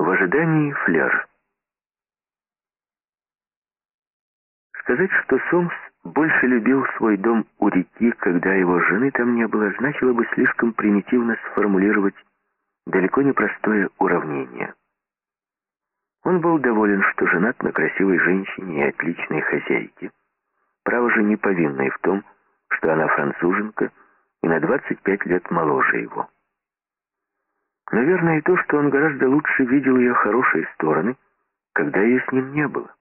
В ожидании флер. Сказать, что Сомс больше любил свой дом у реки, когда его жены там не было, значило бы слишком примитивно сформулировать далеко не простое уравнение. Он был доволен, что женат на красивой женщине и отличной хозяйке. Право же не повинной в том, что она француженка и на 25 лет моложе его. Наверное, и то, что он гораздо лучше видел ее хорошие стороны, когда ее с ним не было.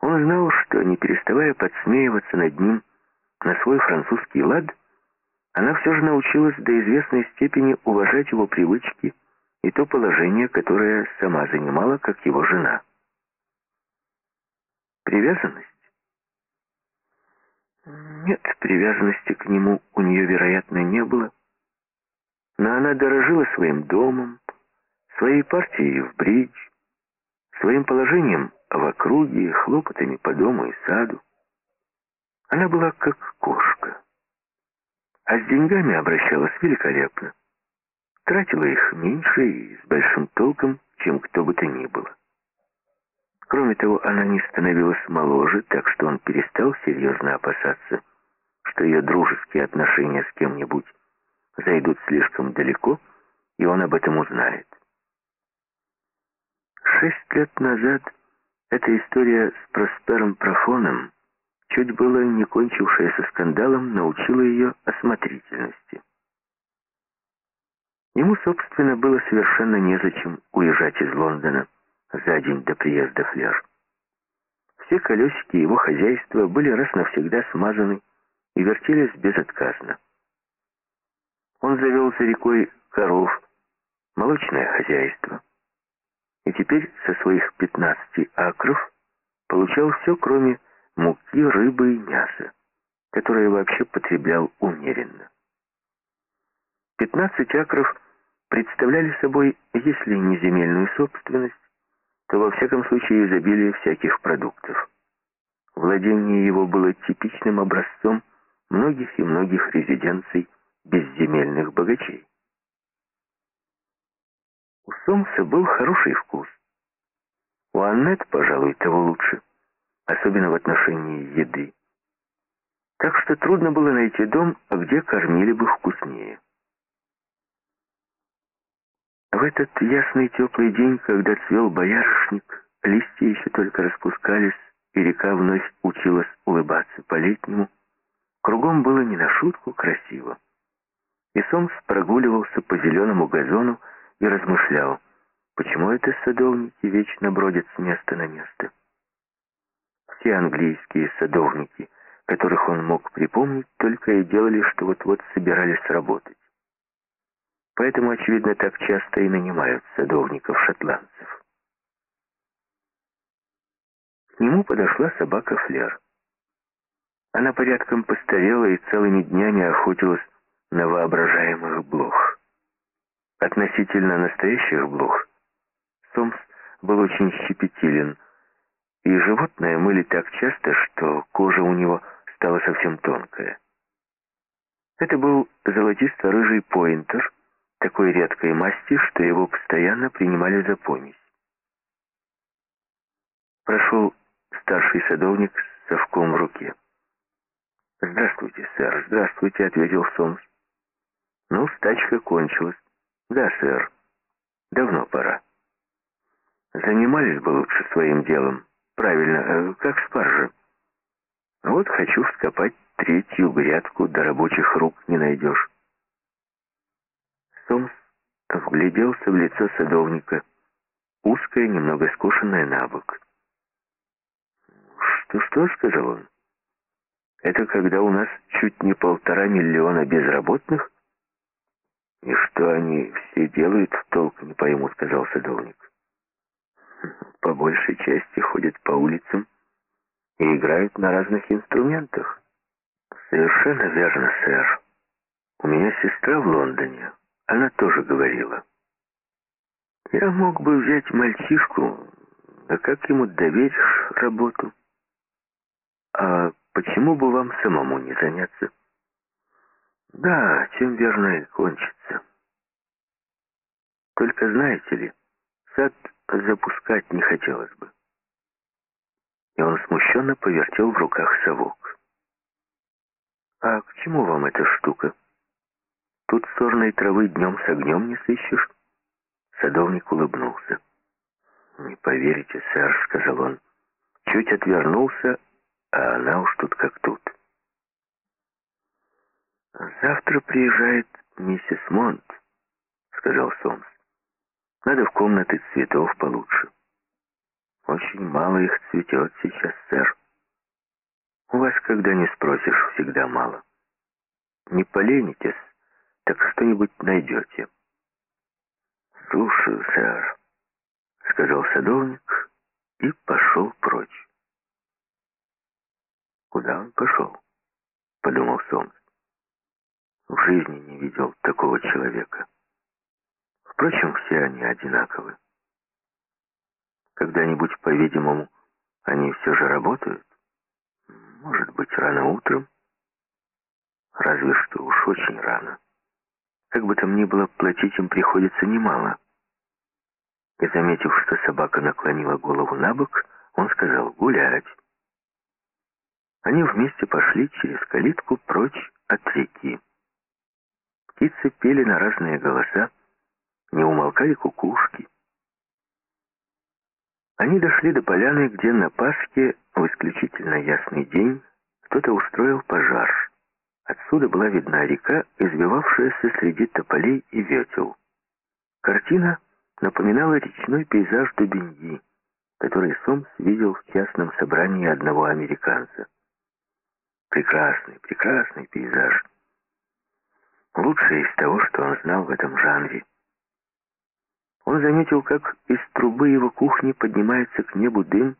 Он знал, что, не переставая подсмеиваться над ним на свой французский лад, она все же научилась до известной степени уважать его привычки и то положение, которое сама занимала, как его жена. Привязанность? Нет, привязанности к нему у нее, вероятно, не было, но она дорожила своим домом, своей партией в бридж, своим положением в округе, хлопотами по дому и саду. Она была как кошка, а с деньгами обращалась великолепно. Тратила их меньше и с большим толком, чем кто бы то ни было. Кроме того, она не становилась моложе, так что он перестал серьезно опасаться, что ее дружеские отношения с кем-нибудь зайдут слишком далеко, и он об этом узнает. Шесть лет назад эта история с Проспером Профоном, чуть было не кончившаяся скандалом, научила ее осмотрительности. Ему, собственно, было совершенно незачем уезжать из Лондона за день до приезда Флер. Все колесики его хозяйства были раз навсегда смазаны и вертелись безотказно. Он завел за рекой коров, молочное хозяйство. И теперь со своих 15 акров получал все, кроме муки, рыбы и мяса, которое вообще потреблял умеренно. 15 акров представляли собой, если не земельную собственность, то во всяком случае изобилие всяких продуктов. Владение его было типичным образцом многих и многих резиденций безземельных богачей. У Сомса был хороший вкус. У Аннет, пожалуй, того лучше, особенно в отношении еды. Так что трудно было найти дом, где кормили бы вкуснее. В этот ясный теплый день, когда цвел боярышник, листья еще только распускались, и река вновь училась улыбаться по-летнему, кругом было не на шутку красиво и Сомс прогуливался по зеленому газону и размышлял, почему это садовники вечно бродят с места на место. Все английские садовники, которых он мог припомнить, только и делали, что вот-вот собирались работать. Поэтому, очевидно, так часто и нанимают садовников-шотландцев. К нему подошла собака Флер. Она порядком постарела и целыми днями охотилась на воображаемых блох. Относительно настоящих блох Сомс был очень щепетилен, и животное мыли так часто, что кожа у него стала совсем тонкая. Это был золотисто-рыжий поинтер, такой редкой масти, что его постоянно принимали за помесь. Прошел старший садовник с совком в руке. «Здравствуйте, сэр, здравствуйте», — ответил Сомс. Ну, стачка кончилась. Да, сэр. Давно пора. Занимались бы лучше своим делом. Правильно, э, как спаржа. Вот хочу вскопать третью грядку, до рабочих рук не найдешь. Сомс вгляделся в лицо садовника, узкое, немного скошенное на бок. «Что-что?» — сказал он. «Это когда у нас чуть не полтора миллиона безработных?» «И что они все делают, толк не пойму», — сказал садовник. «По большей части ходят по улицам и играют на разных инструментах». «Совершенно верно, сэр. У меня сестра в Лондоне. Она тоже говорила. Я мог бы взять мальчишку, а как ему доверишь работу? А почему бы вам самому не заняться?» Да, чем верно и кончится. Только знаете ли, сад запускать не хотелось бы. И он смущенно повертел в руках совок. «А к чему вам эта штука? Тут сорной травы днем с огнем не сыщешь?» Садовник улыбнулся. «Не поверите, сэр», — сказал он. Чуть отвернулся, а она уж тут как тут. «Завтра приезжает миссис Монт», — сказал Сомс. «Надо в комнаты цветов получше. Очень мало их цветет сейчас, сэр. У вас, когда не спросишь, всегда мало. Не поленитесь, так что-нибудь найдете». «Слушаю, сэр», — сказал садовник и пошел прочь. «Куда он пошел?» — подумал Сомс. В жизни не видел такого человека. Впрочем, все они одинаковы. Когда-нибудь, по-видимому, они все же работают. Может быть, рано утром. Разве что уж очень рано. Как бы там ни было, платить им приходится немало. И заметив, что собака наклонила голову на бок, он сказал «гулять». Они вместе пошли через калитку прочь от реки. Птицы пели на разные голоса, не умолкали кукушки. Они дошли до поляны, где на Пасхе в исключительно ясный день кто-то устроил пожар. Отсюда была видна река, избивавшаяся среди тополей и ветел. Картина напоминала речной пейзаж Дубиньи, который Сомс видел в частном собрании одного американца. Прекрасный, прекрасный пейзаж. Лучшее из того, что он знал в этом жанре. Он заметил, как из трубы его кухни поднимается к небу дым,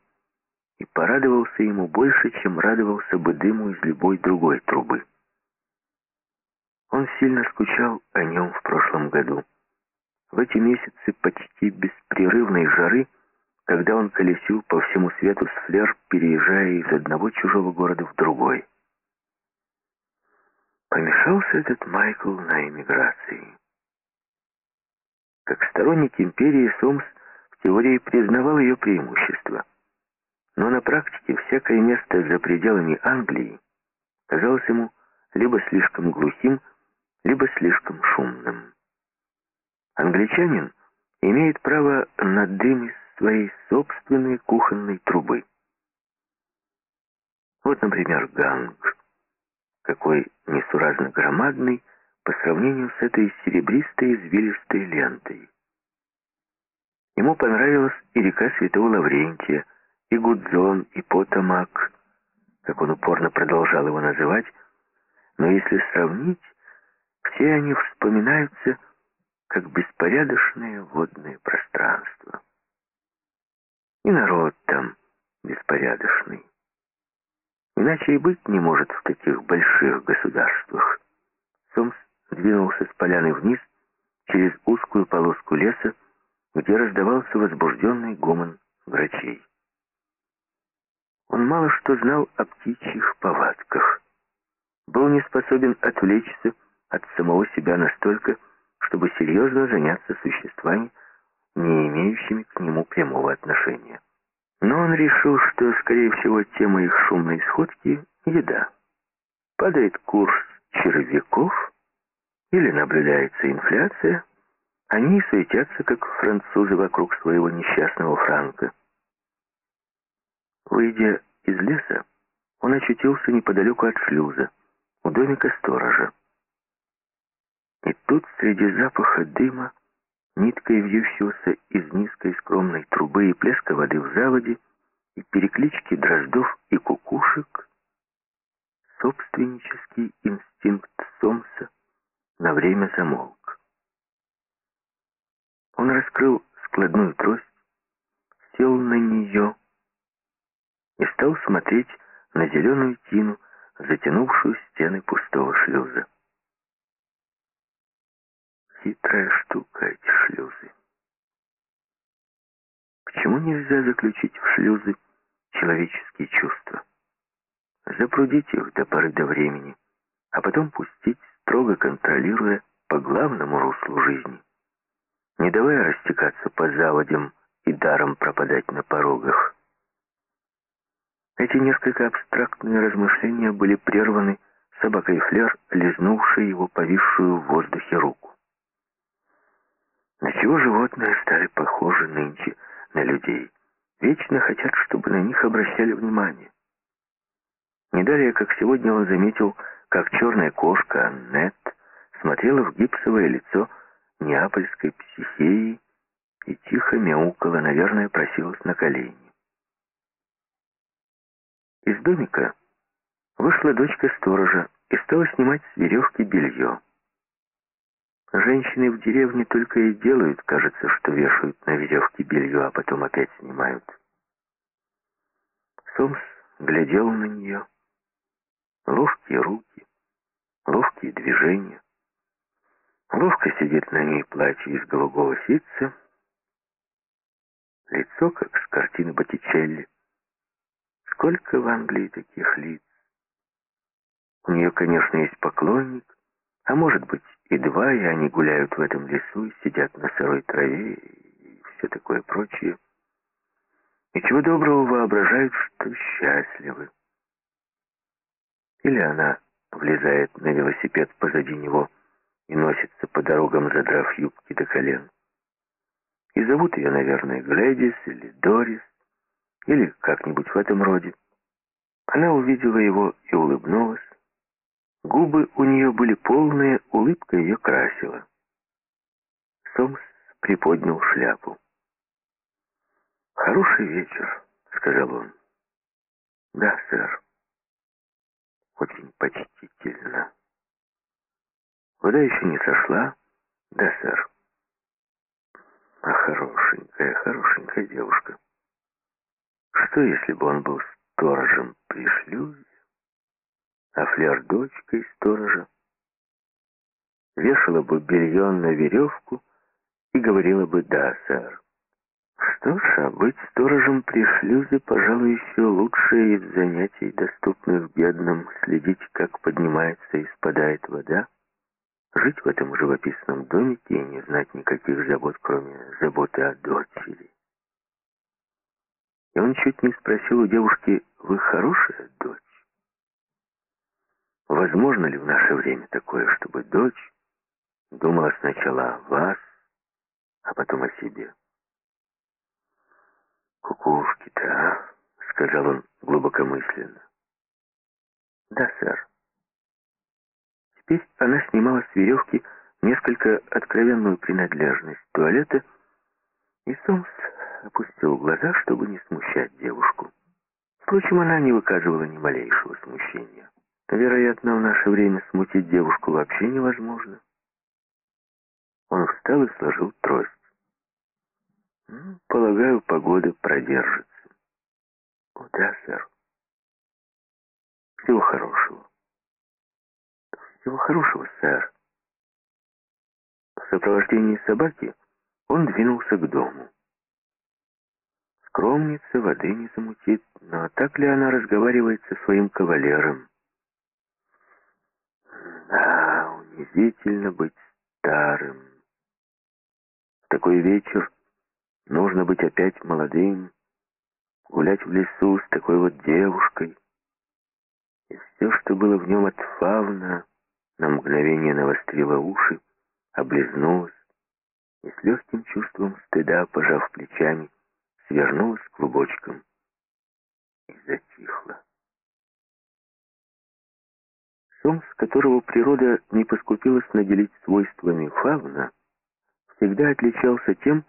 и порадовался ему больше, чем радовался бы дыму из любой другой трубы. Он сильно скучал о нем в прошлом году. В эти месяцы почти беспрерывной жары, когда он колесил по всему свету с флер, переезжая из одного чужого города в другой. Помешался этот Майкл на эмиграции. Как сторонник империи Сомс в теории признавал ее преимущества. Но на практике всякое место за пределами Англии казалось ему либо слишком глухим, либо слишком шумным. Англичанин имеет право на дым из своей собственной кухонной трубы. Вот, например, ганг, какой несуразно громадный по сравнению с этой серебристой извилистой лентой. Ему понравилась и река Святого Лаврентия, и Гудзон, и Потамак, как он упорно продолжал его называть, но если сравнить, все они вспоминаются как беспорядочное водное пространство. И народ там беспорядочный. Иначе и быть не может в таких больших государствах. Сомс двинулся с поляны вниз через узкую полоску леса, где раздавался возбужденный гомон врачей. Он мало что знал о птичьих повадках. Был не способен отвлечься от самого себя настолько, чтобы серьезно заняться существами, не имеющими к нему прямого отношения. Но он решил, что, скорее всего, тема их шумной сходки — еда. Падает курс червяков или наблюдается инфляция, они суетятся, как французы вокруг своего несчастного франка. Выйдя из леса, он очутился неподалеку от шлюза, у домика сторожа. И тут среди запаха дыма, ниткой вьющегося из низкой скромной трубы и плеска воды в заводе, и переклички дроздов и кукушек, собственнический инстинкт Сомса на время замолк. Он раскрыл складную трость, сел на нее и стал смотреть на зеленую тину, затянувшую стены пустого шлюза. Хитрая штука эти шлюзы. Почему нельзя заключить в шлюзы человеческие чувства? Запрудить их до поры до времени, а потом пустить, строго контролируя по главному руслу жизни. не давая растекаться по заводям и даром пропадать на порогах. Эти несколько абстрактные размышления были прерваны собакой Флер, лизнувшей его повисшую в воздухе руку. На чего животные стали похожи нынче на людей? Вечно хотят, чтобы на них обращали внимание. Не далее, как сегодня он заметил, как черная кошка Аннет смотрела в гипсовое лицо неапольской психеи и тихо мяукала, наверное, просилась на колени. Из домика вышла дочка сторожа и стала снимать с веревки белье. Женщины в деревне только и делают, кажется, что вешают на веревке белье, а потом опять снимают. Сомс глядел на нее. Ловкие руки, ловкие движения. Ловко сидит на ней платье из голубого ситца. Лицо, как с картины Боттичелли. Сколько в Англии таких лиц? У нее, конечно, есть поклонник, а может быть и два, и они гуляют в этом лесу и сидят на сырой траве и все такое прочее. И чего доброго воображают, что счастливы. Или она влезает на велосипед позади него и носится по дорогам, задрав юбки до колен. И зовут ее, наверное, Глэдис или Дорис, или как-нибудь в этом роде. Она увидела его и улыбнулась. Губы у нее были полные, улыбка ее красила. Сомс приподнял шляпу. «Хороший вечер», — сказал он. «Да, сэр. Очень почтительно». Вода еще не сошла? Да, сэр. А хорошенькая, хорошенькая девушка. Что, если бы он был сторожем при шлюзе, а Флер дочкой сторожа? Вешала бы белье на веревку и говорила бы «да, сэр». Что ж, а быть сторожем при шлюзе, пожалуй, еще лучше из занятий, доступных бедным, следить, как поднимается и спадает вода, Жить в этом живописном домике и не знать никаких забот, кроме заботы о дочери. И он чуть не спросил у девушки, «Вы хорошая дочь?» Возможно ли в наше время такое, чтобы дочь думала сначала о вас, а потом о себе? «Кукушки-то, а?» — сказал он глубокомысленно. «Да, сэр». Теперь она снимала с веревки несколько откровенную принадлежность туалета, и Сомс опустил глаза, чтобы не смущать девушку. Впрочем, она не выказывала ни малейшего смущения. Вероятно, в наше время смутить девушку вообще невозможно. Он встал и сложил трость. Ну, полагаю, погода продержится. О, да, сэр. Всего хорошего. Всего хорошего, сэр. В сопровождении собаки он двинулся к дому. Скромница воды не замутит, но так ли она разговаривает со своим кавалером? Да, унизительно быть старым. В такой вечер нужно быть опять молодым, гулять в лесу с такой вот девушкой. И все, что было в нем от фавна, на мгновение навострила уши, облизнулась и с легким чувством стыда, пожав плечами, свернулась клубочком и затихла. Сомс, которого природа не поскупилась наделить свойствами фавна, всегда отличался тем,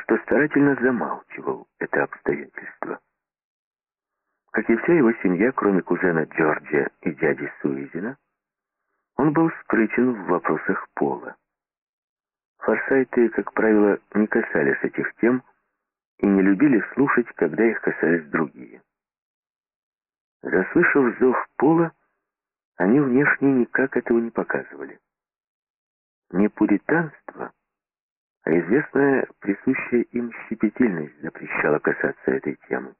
что старательно замалчивал это обстоятельство. Как и вся его семья, кроме кузена Джорджа и дяди Суизина, он был скрытен в вопросах пола. Форсайты, как правило, не касались этих тем и не любили слушать, когда их касались другие. Заслышав зов пола, они внешне никак этого не показывали. Не пуританство, а известная присущая им щепетильность запрещала касаться этой темы.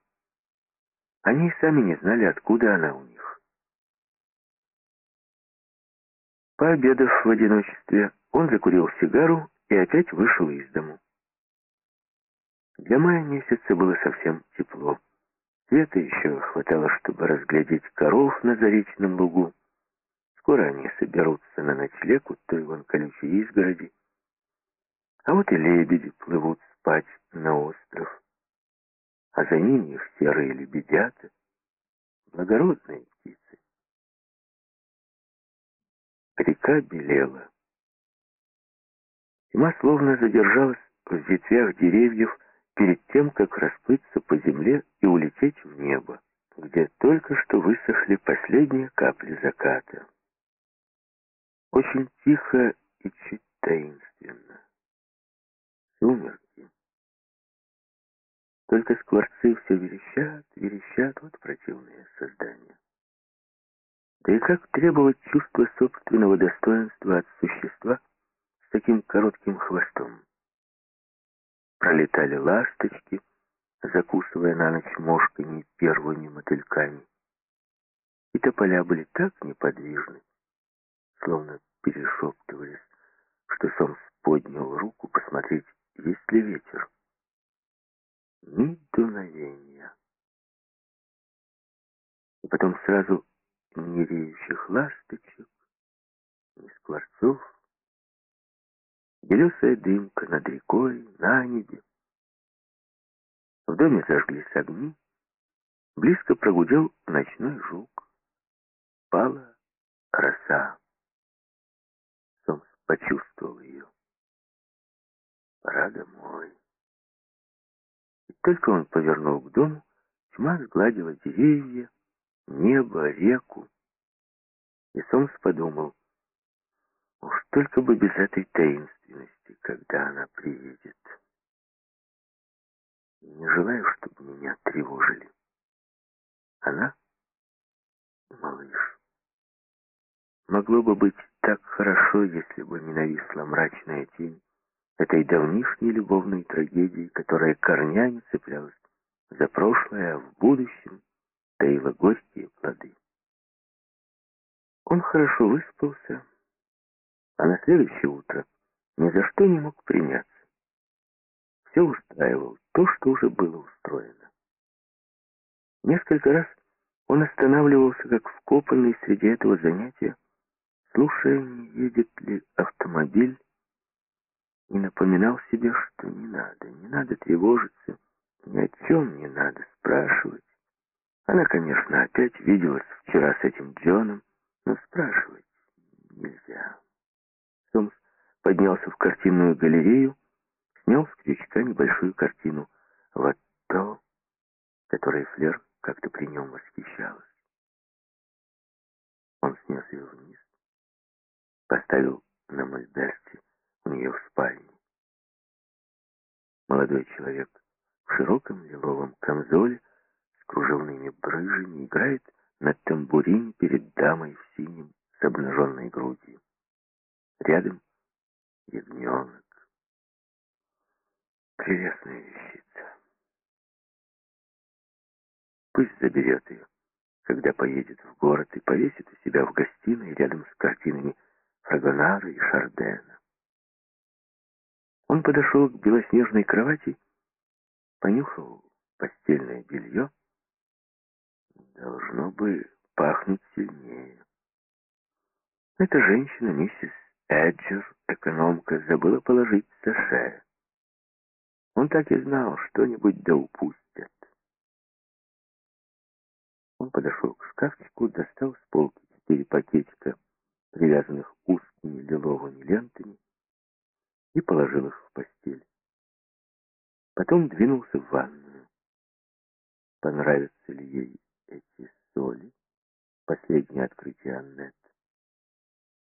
Они сами не знали, откуда она у них. Пообедав в одиночестве, он закурил сигару и опять вышел из дому. Для мая месяца было совсем тепло. Света еще хватало, чтобы разглядеть коров на заречном лугу. Скоро они соберутся на ночлег у той вон колючей изгороди. А вот и лебеди плывут спать на остров. А за ними их серые лебедята, благородные птицы. Река белела. Тьма словно задержалась в ветвях деревьев, перед тем, как расплыться по земле и улететь в небо, где только что высохли последние капли заката. Очень тихо и чуть таинственно. Сумерки. Только скворцы все верещат, верещат, вот противные создания. Да и как требовать чувства собственного достоинства от существа с таким коротким хвостом? Пролетали ласточки, закусывая на ночь мошками первыми мотыльками. И тополя были так неподвижны, словно перешептывались, что Сомс поднял руку посмотреть, есть ли ветер. Ни дуновения. И потом сразу ни реющих ласточек, ни скворцов, Белесая дымка над рекой, на небе. В доме зажглись огни. Близко прогудел ночной жук. Пала роса. Почувствовал ее. Пора домой. И только он повернул к дому, тьма сгладила деревья, небо, реку. И Сомс подумал, Уж только бы без этой таинственности, когда она приедет. Не желаю, чтобы меня тревожили. Она — малыш. Могло бы быть так хорошо, если бы не нависла мрачная тень этой давнишней любовной трагедии, которая корнями цеплялась за прошлое, а в будущем таила горькие плоды. Он хорошо выспался, а на следующее утро ни за что не мог приняться. Все устраивал то, что уже было устроено. Несколько раз он останавливался, как вкопанный среди этого занятия, слушая, едет ли автомобиль, и напоминал себе, что не надо, не надо тревожиться, ни о чем не надо спрашивать. Она, конечно, опять виделась вчера с этим Джоном, но спрашивать нельзя поднялся в картинную галерею, снял с крючка небольшую картину «Вот то», которой Флер как-то при нем восхищалась. Он снес ее вниз, поставил на мольберте у нее в спальне. Молодой человек в широком лиловом камзоле с кружевными брыжами играет на тамбурине перед дамой в синем с обнаженной грудью. Рядом ягненок. Прелестная вещица. Пусть заберет ее, когда поедет в город и повесит у себя в гостиной рядом с картинами Фрагонара и Шардена. Он подошел к белоснежной кровати, понюхал постельное белье. Должно бы пахнуть сильнее. Эта женщина, миссис Эджер, экономка, забыла положить саше. Он так и знал, что-нибудь да упустят. Он подошел к шкафчику, достал с полки четыре пакетика, привязанных узкими лиловыми лентами, и положил их в постель. Потом двинулся в ванную. Понравятся ли ей эти соли? Последнее открытие Аннет.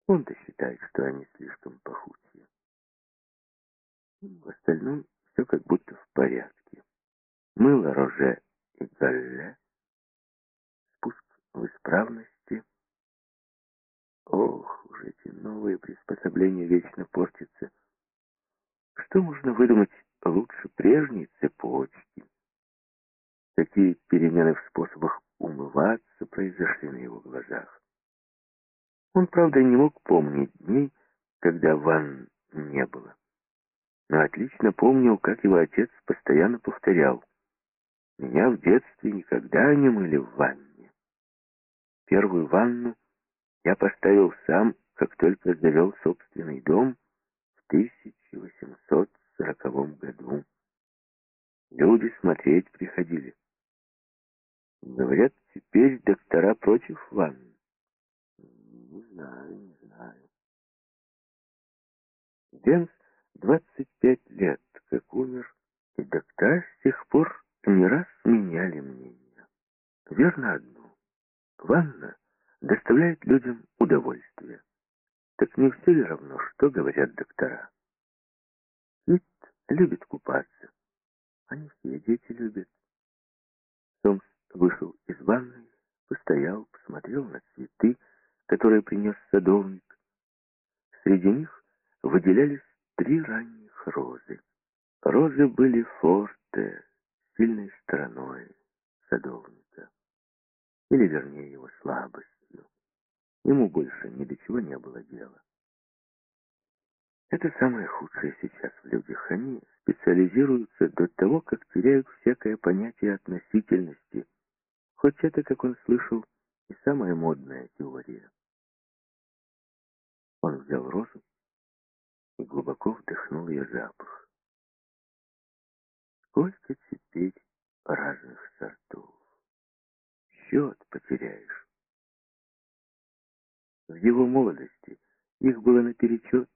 Он-то считает, что они слишком пахучие. В остальном все как будто в порядке. Мыло Роже и Галле, спуск в исправности. Ох, уже эти новые приспособления вечно портятся. Что можно выдумать лучше прежней цепочки? Какие перемены в способах умываться произошли на его глазах? Он, правда, не мог помнить дней, когда ванн не было. но отлично помнил, как его отец постоянно повторял. Меня в детстве никогда не мыли в ванне. Первую ванну я поставил сам, как только завел собственный дом в 1840 году. Люди смотреть приходили. Говорят, теперь доктора против ванны. Не знаю, не знаю. Денс 25 лет, как умер, и доктора с тех пор не раз меняли мнение. Верно одно. Ванна доставляет людям удовольствие. Так не все ли равно, что говорят доктора? Кит любит купаться. Они все дети любят. Сомс вышел из ванной, постоял, посмотрел на цветы, которые принес садовник. Среди них выделялись три ранних розы. Розы были форте, сильной стороной садовника. Или, вернее, его слабостью. Ему больше ни до чего не было дела. Это самое худшее сейчас в людях. Они специализируются до того, как теряют всякое понятие относительности. Хоть это, как он слышал, и самая модная теория. Он взял розу и глубоко вдохнул ее запах. Сколько теперь разных сортов. Счет потеряешь. В его молодости их было наперечет.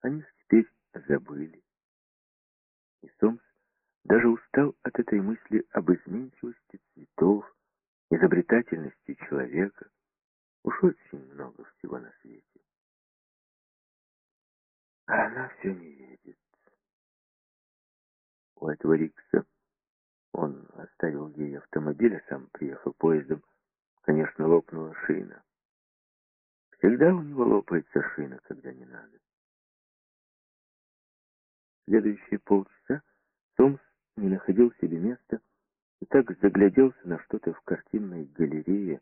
Они теперь забыли. И Сомс даже устал от этой мысли об изменчивости цветов, изобретательности человека. Уж очень много всего на свете. А она все не едет. У этого Рикса он оставил ей автомобиль, а сам приехал поездом. Конечно, лопнула шина. Всегда у него лопается шина, когда не надо. Следующие полчаса Сомс не находил себе места и так загляделся на что-то в картинной галерее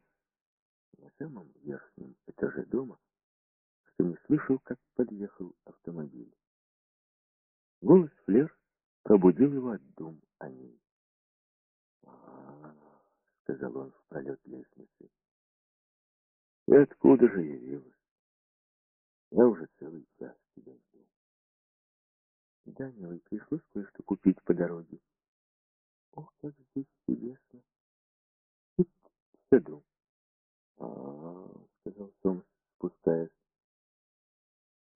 на самом верхнем этаже дома, что не слышал, как подъехал автомобиль. Голос Флер пробудил его от дум о ней. «А, — сказал он в пролет лестницы, — и откуда же явилась? Я уже целый час тебя жду. Да, милый, пришлось кое-что купить по дороге. Ох, как здесь чудесно. Тут в саду. А, сказал Сомс, спускаясь.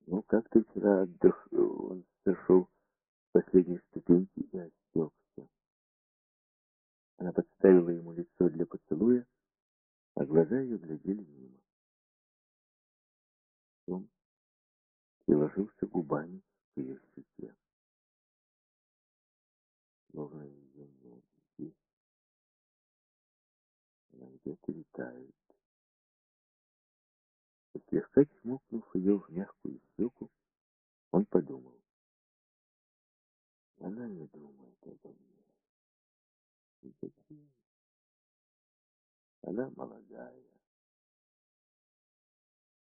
Ну, как ты вчера отдох... Он сошел с последней ступеньки и отсекся. Она подставила ему лицо для поцелуя, а глаза ее глядели мимо. Он приложился губами к ее щеке словно ее здесь. Она где-то летает. И слегка чмокнув ее в мягкую щеку, он подумал. Она не думает обо мне. И зачем? Она молодая.